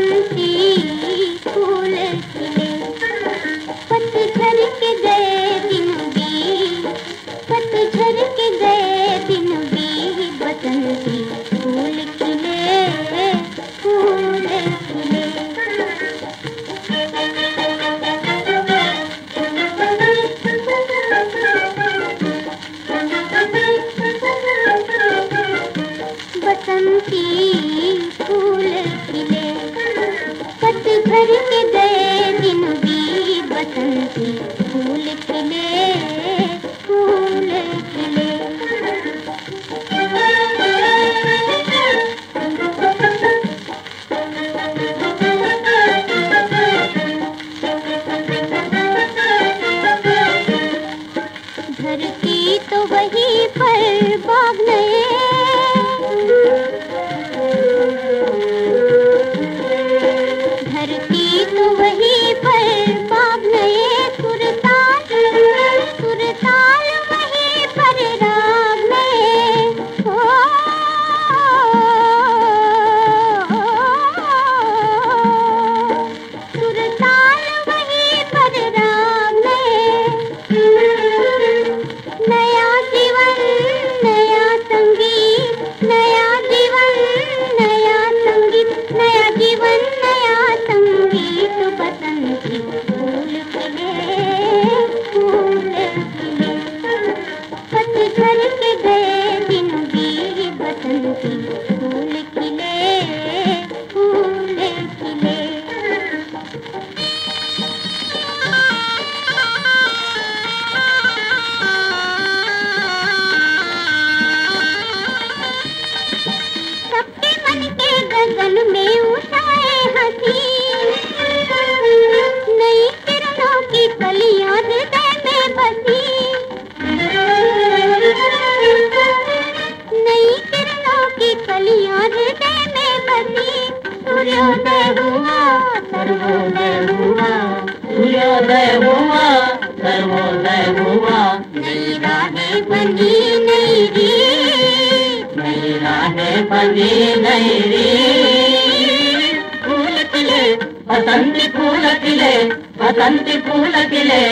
तुलसी तुलसी घर में गए दिन भी बसंती। सर्वोदय बुआ सूर्योदय हुआ सर्वोदय हुआ मीरा ने पनीर नई मीर ने पनीर नई रे फूल किले बसंती फूल किले बसंती फूल किले।